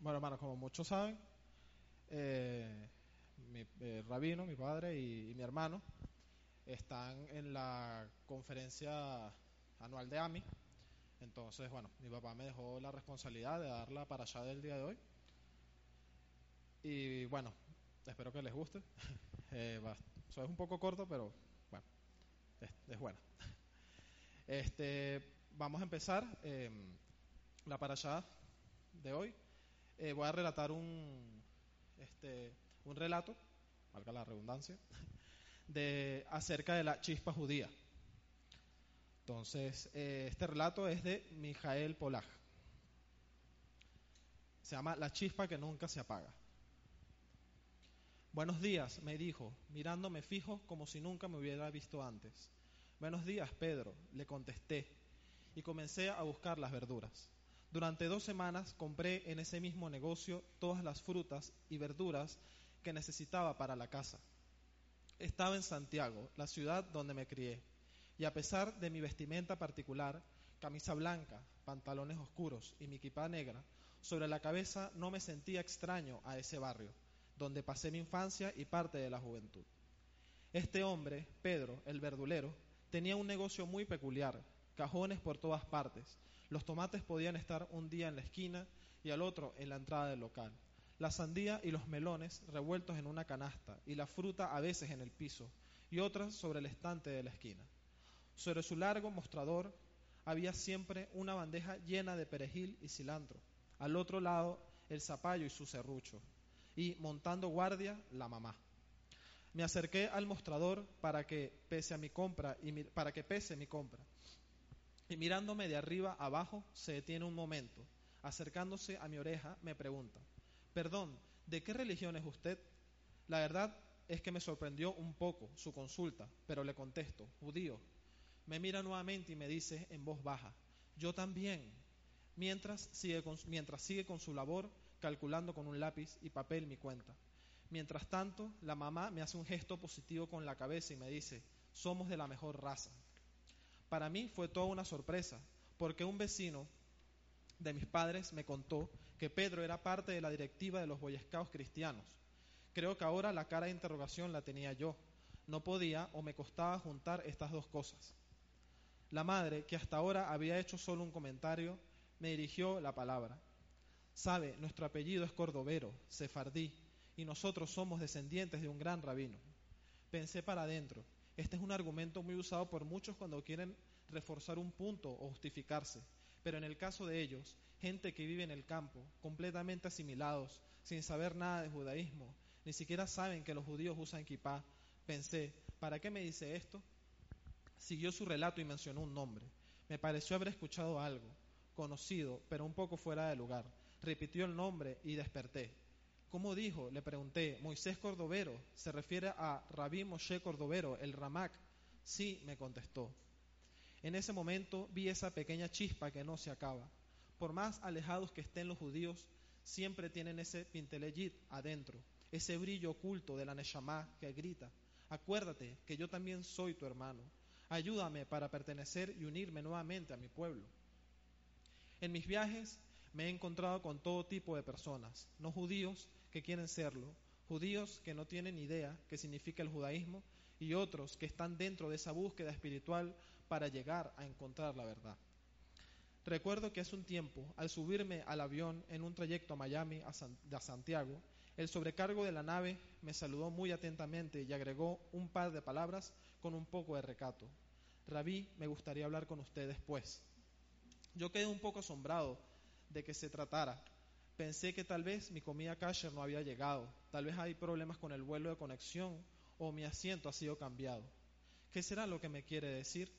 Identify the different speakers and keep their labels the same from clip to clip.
Speaker 1: Bueno, hermanos, como muchos saben, eh, mi eh, rabino, mi padre y, mi hermano están en la conferencia anual de AMI. Entonces, bueno, mi papá me dejó la responsabilidad de darla para allá del día de hoy. Y bueno, espero que les guste. Eh, eso es un poco corto, pero bueno, es, es buena. Este, vamos a empezar eh, la parashá de hoy. Eh, voy a relatar un, este, un relato, valga la redundancia, de, acerca de la chispa judía. Entonces, eh, este relato es de Mijael Polaj. Se llama La chispa que nunca se apaga. Buenos días, me dijo, mirándome fijo como si nunca me hubiera visto antes. Buenos días, Pedro, le contesté, y comencé a buscar las verduras. Durante dos semanas compré en ese mismo negocio todas las frutas y verduras que necesitaba para la casa. Estaba en Santiago, la ciudad donde me crié, y a pesar de mi vestimenta particular, camisa blanca, pantalones oscuros y mi kipá negra, sobre la cabeza no me sentía extraño a ese barrio, donde pasé mi infancia y parte de la juventud. Este hombre, Pedro, el verdulero, tenía un negocio muy peculiar, cajones por todas partes. Los tomates podían estar un día en la esquina y al otro en la entrada del local. La sandía y los melones revueltos en una canasta y la fruta a veces en el piso y otras sobre el estante de la esquina. Sobre su largo mostrador había siempre una bandeja llena de perejil y cilantro. Al otro lado el zapallo y su serrucho. Y montando guardia, la mamá. Me acerqué al mostrador para que pese a mi compra y para que pese mi compra. Y mirándome de arriba abajo, se detiene un momento. Acercándose a mi oreja, me pregunta, Perdón, ¿de qué religión es usted? La verdad es que me sorprendió un poco su consulta, pero le contesto, judío. Me mira nuevamente y me dice en voz baja, yo también. Mientras sigue con, mientras sigue con su labor, calculando con un lápiz y papel mi cuenta. Mientras tanto, la mamá me hace un gesto positivo con la cabeza y me dice, somos de la mejor raza. Para mí fue toda una sorpresa, porque un vecino de mis padres me contó que Pedro era parte de la directiva de los Boy Scouts cristianos. Creo que ahora la cara de interrogación la tenía yo. No podía o me costaba juntar estas dos cosas. La madre, que hasta ahora había hecho solo un comentario, me dirigió la palabra. Sabe, nuestro apellido es cordovero, sefardí, y nosotros somos descendientes de un gran rabino. Pensé para adentro. Este es un argumento muy usado por muchos cuando quieren reforzar un punto o justificarse. Pero en el caso de ellos, gente que vive en el campo, completamente asimilados, sin saber nada de judaísmo, ni siquiera saben que los judíos usan kippah, pensé, ¿para qué me dice esto? Siguió su relato y mencionó un nombre. Me pareció haber escuchado algo, conocido, pero un poco fuera de lugar. Repitió el nombre y desperté. ¿Cómo dijo? Le pregunté. Moisés Cordovero. ¿Se refiere a Rabí Moshe Cordovero, el Ramak? Sí, me contestó. En ese momento vi esa pequeña chispa que no se acaba. Por más alejados que estén los judíos, siempre tienen ese pintelejit adentro, ese brillo oculto de la Neshama que grita, acuérdate que yo también soy tu hermano, ayúdame para pertenecer y unirme nuevamente a mi pueblo. En mis viajes me he encontrado con todo tipo de personas, no judíos que quieren serlo, judíos que no tienen idea qué significa el judaísmo y otros que están dentro de esa búsqueda espiritual para llegar a encontrar la verdad. Recuerdo que hace un tiempo, al subirme al avión en un trayecto a Miami a, San, a Santiago, el sobrecargo de la nave me saludó muy atentamente y agregó un par de palabras con un poco de recato. Rabí, me gustaría hablar con usted después. Yo quedé un poco asombrado de que se tratara. Pensé que tal vez mi comida kasher no había llegado, tal vez hay problemas con el vuelo de conexión o mi asiento ha sido cambiado. ¿Qué será lo que me quiere decir?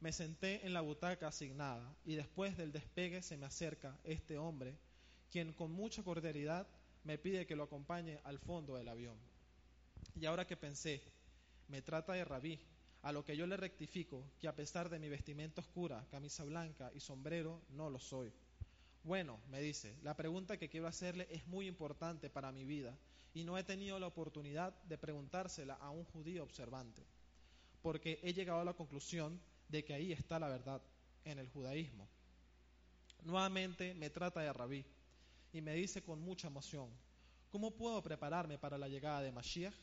Speaker 1: Me senté en la butaca asignada y después del despegue se me acerca este hombre, quien con mucha cordialidad me pide que lo acompañe al fondo del avión. Y ahora que pensé, me trata de rabí, a lo que yo le rectifico que a pesar de mi vestimenta oscura, camisa blanca y sombrero, no lo soy. Bueno, me dice, la pregunta que quiero hacerle es muy importante para mi vida y no he tenido la oportunidad de preguntársela a un judío observante, porque he llegado a la conclusión de que ahí está la verdad, en el judaísmo. Nuevamente me trata de rabí y me dice con mucha emoción, ¿cómo puedo prepararme para la llegada de Mashiach?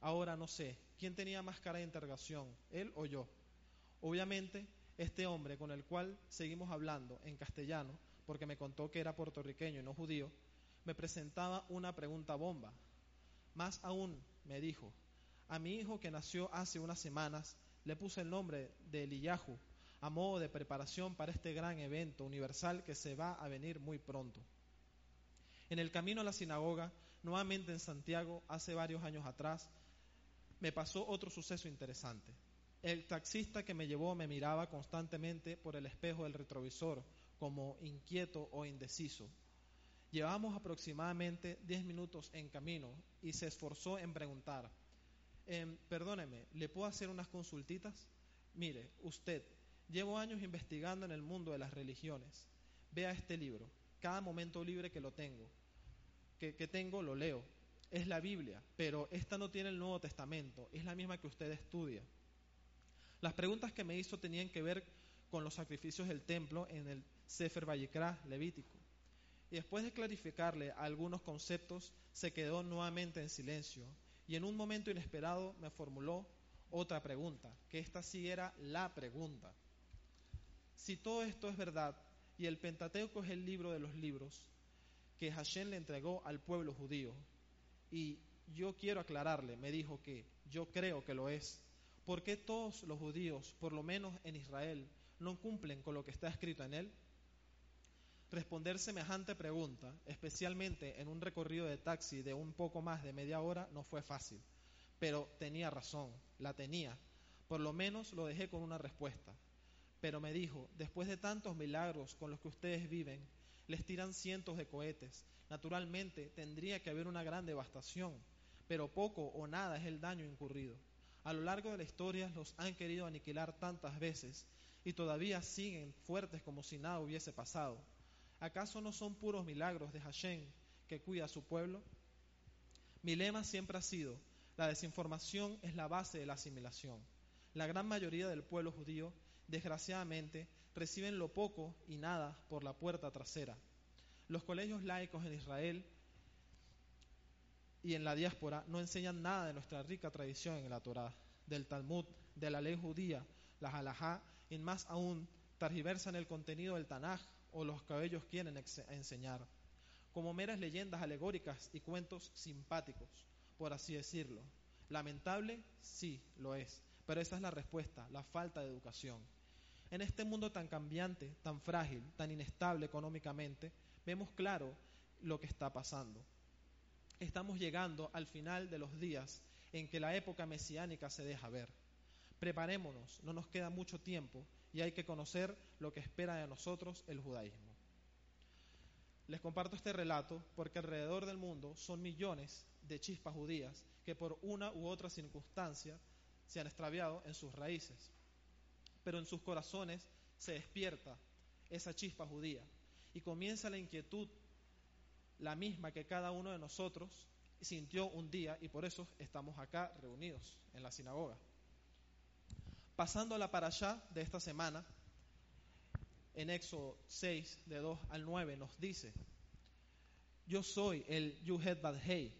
Speaker 1: Ahora no sé, ¿quién tenía más cara de interrogación, él o yo? Obviamente, este hombre con el cual seguimos hablando en castellano, porque me contó que era puertorriqueño y no judío, me presentaba una pregunta bomba. Más aún, me dijo, a mi hijo que nació hace unas semanas le puse el nombre de Eliyahu a modo de preparación para este gran evento universal que se va a venir muy pronto. En el camino a la sinagoga, nuevamente en Santiago, hace varios años atrás, me pasó otro suceso interesante. El taxista que me llevó me miraba constantemente por el espejo del retrovisor, como inquieto o indeciso. Llevamos aproximadamente 10 minutos en camino y se esforzó en preguntar, em, perdóneme, ¿le puedo hacer unas consultitas? Mire, usted, llevo años investigando en el mundo de las religiones. Vea este libro, cada momento libre que lo tengo, que, que tengo lo leo. Es la Biblia, pero esta no tiene el Nuevo Testamento, es la misma que usted estudia. Las preguntas que me hizo tenían que ver con los sacrificios del templo en el Sefer Vayikra Levítico. Y después de clarificarle algunos conceptos, se quedó nuevamente en silencio y en un momento inesperado me formuló otra pregunta, que esta sí era la pregunta. Si todo esto es verdad y el Pentateuco es el libro de los libros que Hashem le entregó al pueblo judío, y yo quiero aclararle, me dijo que yo creo que lo es, ¿por qué todos los judíos, por lo menos en Israel, no cumplen con lo que está escrito en él? Responder semejante pregunta, especialmente en un recorrido de taxi de un poco más de media hora, no fue fácil. Pero tenía razón, la tenía. Por lo menos lo dejé con una respuesta. Pero me dijo, después de tantos milagros con los que ustedes viven, les tiran cientos de cohetes. Naturalmente tendría que haber una gran devastación, pero poco o nada es el daño incurrido. A lo largo de la historia los han querido aniquilar tantas veces y todavía siguen fuertes como si nada hubiese pasado. ¿Acaso no son puros milagros de Hashem que cuida a su pueblo? Mi lema siempre ha sido, la desinformación es la base de la asimilación. La gran mayoría del pueblo judío, desgraciadamente, reciben lo poco y nada por la puerta trasera. Los colegios laicos en Israel y en la diáspora no enseñan nada de nuestra rica tradición en la Torá, del Talmud, de la ley judía, la halajá, y más aún targiversan el contenido del Tanaj o los que ellos quieren enseñar, como meras leyendas alegóricas y cuentos simpáticos, por así decirlo. Lamentable, sí, lo es, pero esa es la respuesta, la falta de educación. En este mundo tan cambiante, tan frágil, tan inestable económicamente, vemos claro lo que está pasando. Estamos llegando al final de los días en que la época mesiánica se deja ver. Preparémonos, no nos queda mucho tiempo y hay que conocer lo que espera de nosotros el judaísmo. Les comparto este relato porque alrededor del mundo son millones de chispas judías que por una u otra circunstancia se han extraviado en sus raíces, pero en sus corazones se despierta esa chispa judía y comienza la inquietud, la misma que cada uno de nosotros sintió un día y por eso estamos acá reunidos en la sinagoga. Pasando a la allá de esta semana, en Éxodo 6, de 2 al 9, nos dice, yo soy el Yuhet Badhei,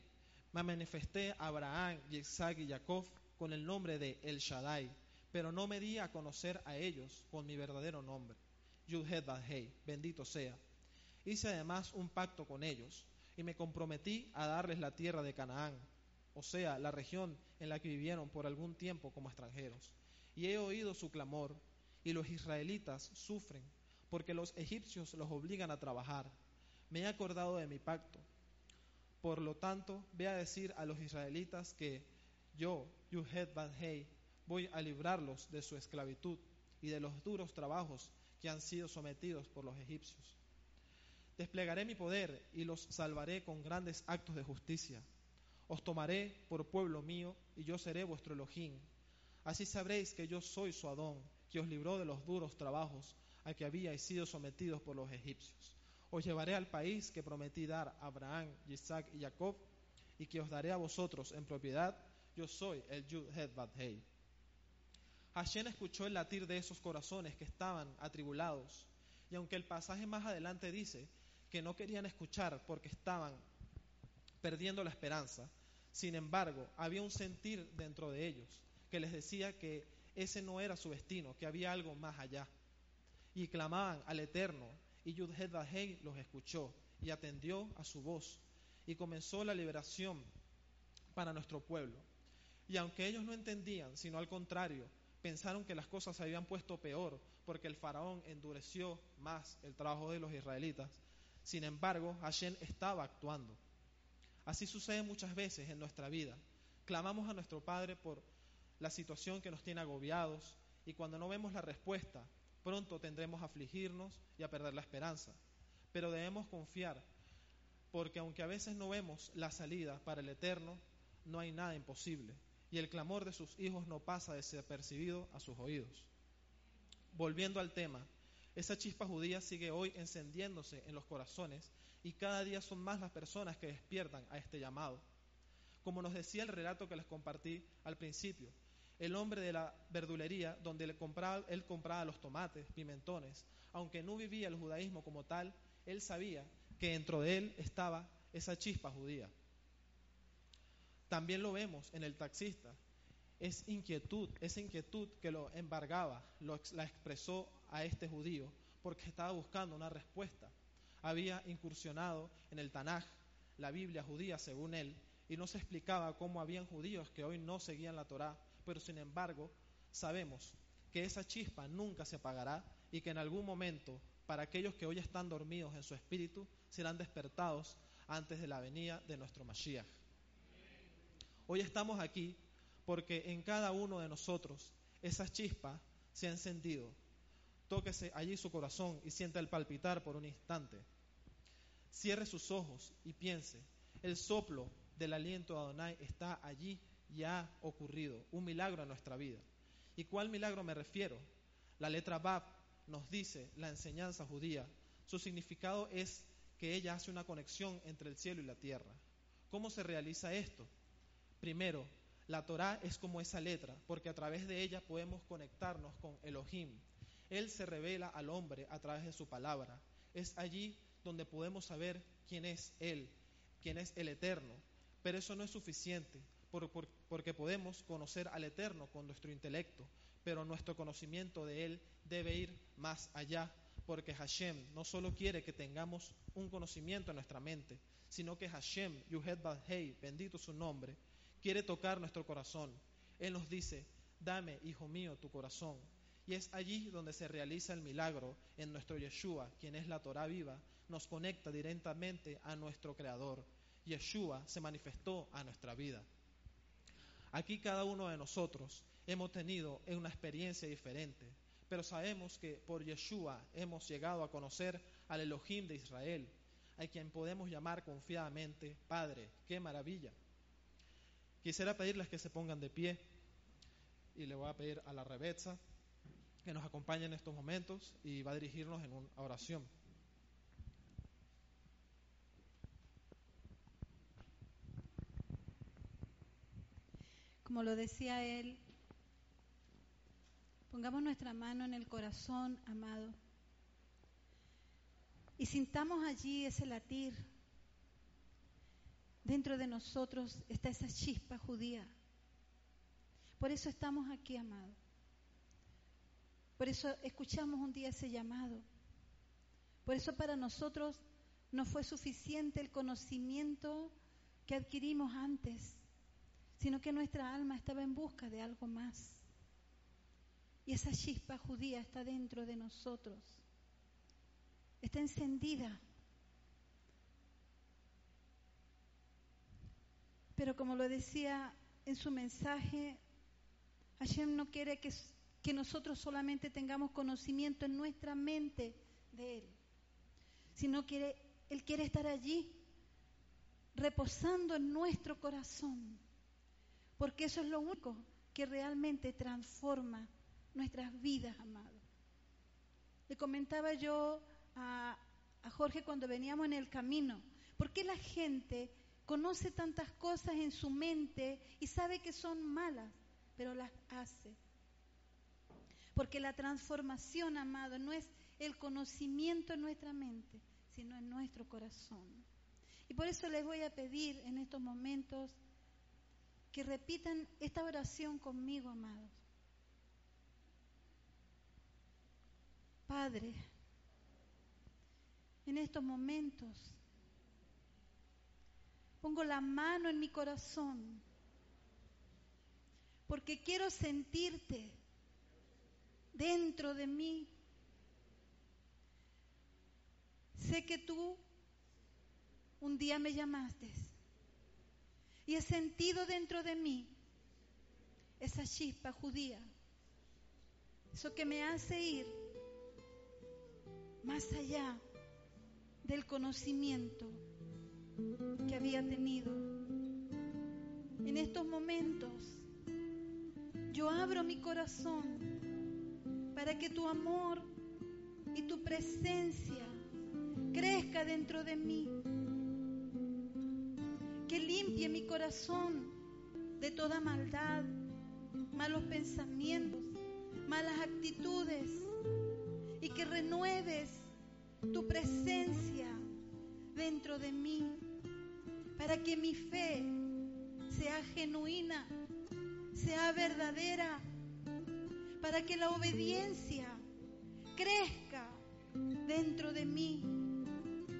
Speaker 1: me manifesté a Abraham, Isaac y Jacob con el nombre de El Shaddai, pero no me di a conocer a ellos con mi verdadero nombre, Yuhet Badhei, bendito sea. Hice además un pacto con ellos y me comprometí a darles la tierra de Canaán, o sea, la región en la que vivieron por algún tiempo como extranjeros y he oído su clamor, y los israelitas sufren, porque los egipcios los obligan a trabajar. Me he acordado de mi pacto. Por lo tanto, ve a decir a los israelitas que yo, Yuhet Badhei, voy a librarlos de su esclavitud y de los duros trabajos que han sido sometidos por los egipcios. Desplegaré mi poder y los salvaré con grandes actos de justicia. Os tomaré por pueblo mío y yo seré vuestro Elohim Así sabréis que yo soy su Adón, que os libró de los duros trabajos a que habíais sido sometidos por los egipcios. Os llevaré al país que prometí dar a Abraham, Isaac y Jacob, y que os daré a vosotros en propiedad. Yo soy el Yud Hei. Hashem escuchó el latir de esos corazones que estaban atribulados, y aunque el pasaje más adelante dice que no querían escuchar porque estaban perdiendo la esperanza. Sin embargo, había un sentir dentro de ellos que les decía que ese no era su destino, que había algo más allá. Y clamaban al Eterno, y Yudhed los escuchó y atendió a su voz, y comenzó la liberación para nuestro pueblo. Y aunque ellos no entendían, sino al contrario, pensaron que las cosas se habían puesto peor porque el faraón endureció más el trabajo de los israelitas. Sin embargo, Hashem estaba actuando. Así sucede muchas veces en nuestra vida. Clamamos a nuestro Padre por la situación que nos tiene agobiados y cuando no vemos la respuesta, pronto tendremos a afligirnos y a perder la esperanza. Pero debemos confiar, porque aunque a veces no vemos la salida para el eterno, no hay nada imposible y el clamor de sus hijos no pasa desapercibido a sus oídos. Volviendo al tema, esa chispa judía sigue hoy encendiéndose en los corazones y cada día son más las personas que despiertan a este llamado. Como nos decía el relato que les compartí al principio, el hombre de la verdulería donde él compraba, los tomates, pimentones, aunque no vivía el judaísmo como tal, él sabía que dentro de él estaba esa chispa judía. También lo vemos en el taxista. Es inquietud, esa inquietud que lo embargaba, lo, la expresó a este judío porque estaba buscando una respuesta. Había incursionado en el Tanaj, la Biblia judía según él, y no se explicaba cómo habían judíos que hoy no seguían la Torá, pero sin embargo sabemos que esa chispa nunca se apagará y que en algún momento para aquellos que hoy están dormidos en su espíritu serán despertados antes de la venida de nuestro Mashiach. Hoy estamos aquí porque en cada uno de nosotros esa chispa se ha encendido. Tóquese allí su corazón y sienta el palpitar por un instante. Cierre sus ojos y piense, el soplo del aliento de Adonai está allí y ha ocurrido, un milagro en nuestra vida. ¿Y cuál milagro me refiero? La letra Bab nos dice la enseñanza judía. Su significado es que ella hace una conexión entre el cielo y la tierra. ¿Cómo se realiza esto? Primero, la Torah es como esa letra, porque a través de ella podemos conectarnos con Elohim. Él se revela al hombre a través de su palabra. Es allí donde podemos saber quién es Él, quién es el Eterno. Pero eso no es suficiente, porque podemos conocer al Eterno con nuestro intelecto, pero nuestro conocimiento de Él debe ir más allá, porque Hashem no solo quiere que tengamos un conocimiento en nuestra mente, sino que Hashem, Yuhet Badhei, bendito su nombre, quiere tocar nuestro corazón. Él nos dice, dame, hijo mío, tu corazón. Y es allí donde se realiza el milagro en nuestro Yeshua, quien es la Torah viva, nos conecta directamente a nuestro Creador. Yeshua se manifestó a nuestra vida. Aquí cada uno de nosotros hemos tenido una experiencia diferente, pero sabemos que por Yeshua hemos llegado a conocer al Elohim de Israel, a quien podemos llamar confiadamente Padre. ¡Qué maravilla! Quisiera pedirles que se pongan de pie y le voy a pedir a la Rebetza que nos acompañe en estos momentos y va a dirigirnos en una oración.
Speaker 2: Como lo decía él, pongamos nuestra mano en el corazón, amado, y sintamos allí ese latir Dentro de nosotros está esa chispa judía. Por eso estamos aquí, amado. Por eso escuchamos un día ese llamado. Por eso para nosotros no fue suficiente el conocimiento que adquirimos antes, sino que nuestra alma estaba en busca de algo más. Y esa chispa judía está dentro de nosotros. Está encendida Pero como lo decía en su mensaje, Hashem no quiere que, que nosotros solamente tengamos conocimiento en nuestra mente de Él, sino que Él quiere estar allí, reposando en nuestro corazón, porque eso es lo único que realmente transforma nuestras vidas, amado. Le comentaba yo a, a Jorge cuando veníamos en el camino, ¿por qué la gente conoce tantas cosas en su mente y sabe que son malas, pero las hace. Porque la transformación, amado, no es el conocimiento en nuestra mente, sino en nuestro corazón. Y por eso les voy a pedir en estos momentos que repitan esta oración conmigo, amados. Padre, en estos momentos pongo la mano en mi corazón porque quiero sentirte dentro de mí. Sé que tú un día me llamaste y he sentido dentro de mí esa chispa judía, eso que me hace ir más allá del conocimiento que había tenido. En estos momentos yo abro mi corazón para que tu amor y tu presencia crezca dentro de mí que limpie mi corazón de toda maldad, malos pensamientos, malas actitudes y que renueves tu presencia dentro de mí para que mi fe sea genuina, sea verdadera, para que la obediencia crezca dentro de mí.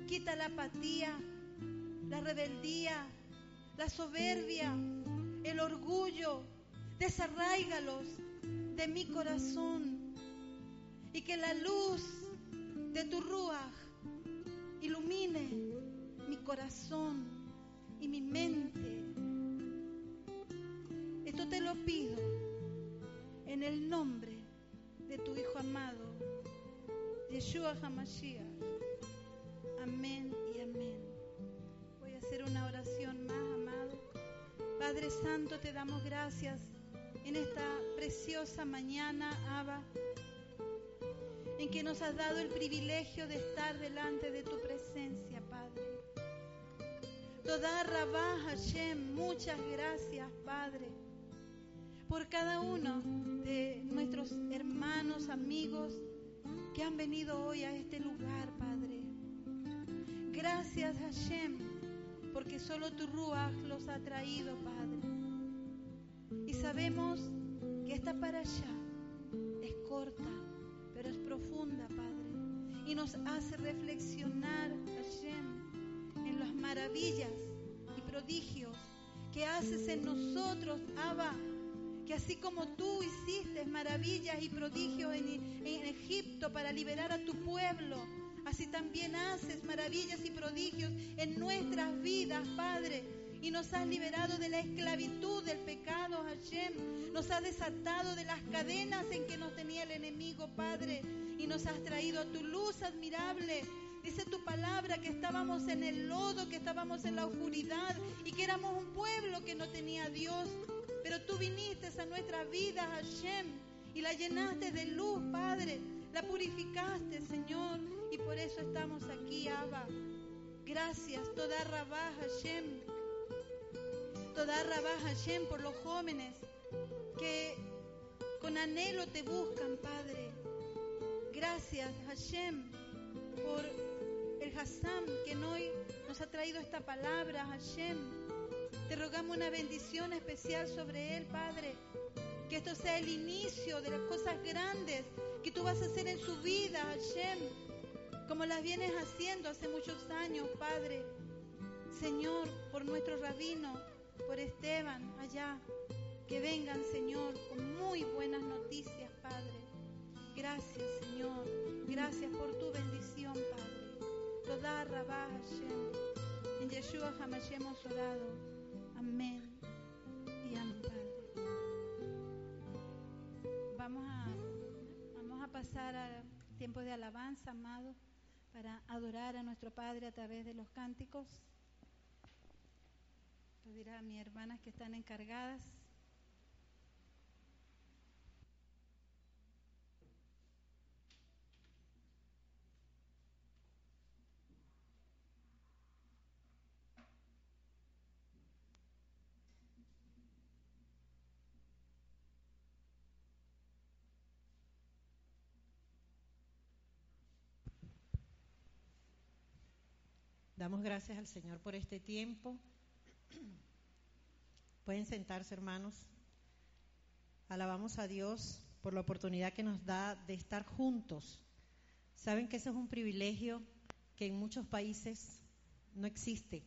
Speaker 2: Quita la apatía, la rebeldía, la soberbia, el orgullo, desarraigalos de mi corazón y que la luz de tu ruaj ilumine mi corazón y mi mente. Esto te lo pido en el nombre de tu Hijo amado, Yeshua HaMashiach. Amén y amén. Voy a hacer una oración más. Padre Santo, te damos gracias en esta preciosa mañana, Abba, en que nos has dado el privilegio de estar delante de tu presencia, Padre. Toda Rabá Hashem, muchas gracias, Padre, por cada uno de nuestros hermanos, amigos que han venido hoy a este lugar, Padre. Gracias, Hashem, porque solo tu Ruach los ha traído, Padre. Y sabemos que esta para allá es corta, pero es profunda, Padre. Y nos hace reflexionar, Hashem, en las maravillas y prodigios que haces en nosotros, Abba. Que así como tú hiciste maravillas y prodigios en, en Egipto para liberar a tu pueblo, así también haces maravillas y prodigios en nuestras vidas, Padre. Y nos has liberado de la esclavitud del pecado, Hashem. Nos has desatado de las cadenas en que nos tenía el enemigo, Padre. Y nos has traído a tu luz admirable. Dice tu palabra que estábamos en el lodo, que estábamos en la oscuridad y que éramos un pueblo que no tenía Dios. Pero tú viniste a nuestra vida, Hashem, y la llenaste de luz, Padre. La purificaste, Señor, y por eso estamos aquí, Abba. Gracias, toda Rabá Hashem. Toda Rabá Hashem por los jóvenes que con anhelo te buscan, Padre. Gracias, Hashem, por el Hassam que hoy nos ha traído esta palabra, Hashem. Te rogamos una bendición especial sobre él, Padre. Que esto sea el inicio de las cosas grandes que tú vas a hacer en su vida, Hashem, como las vienes haciendo hace muchos años, Padre. Señor, por nuestro rabino, por Esteban allá, que vengan, Señor, con muy buenas noticias, Padre. Gracias, Señor. Gracias por tu bendición, Padre. Toda Rabá Hashem. En Yeshua Hamashem hemos. Pasar a tiempo de alabanza, amado, para adorar a nuestro Padre a través de los cánticos. Lo dirá a mis hermanas que están encargadas.
Speaker 3: Damos gracias al Señor por este tiempo. Pueden sentarse, hermanos. Alabamos a Dios por la oportunidad que nos da de estar juntos. Saben que ese es un privilegio que en muchos países no existe.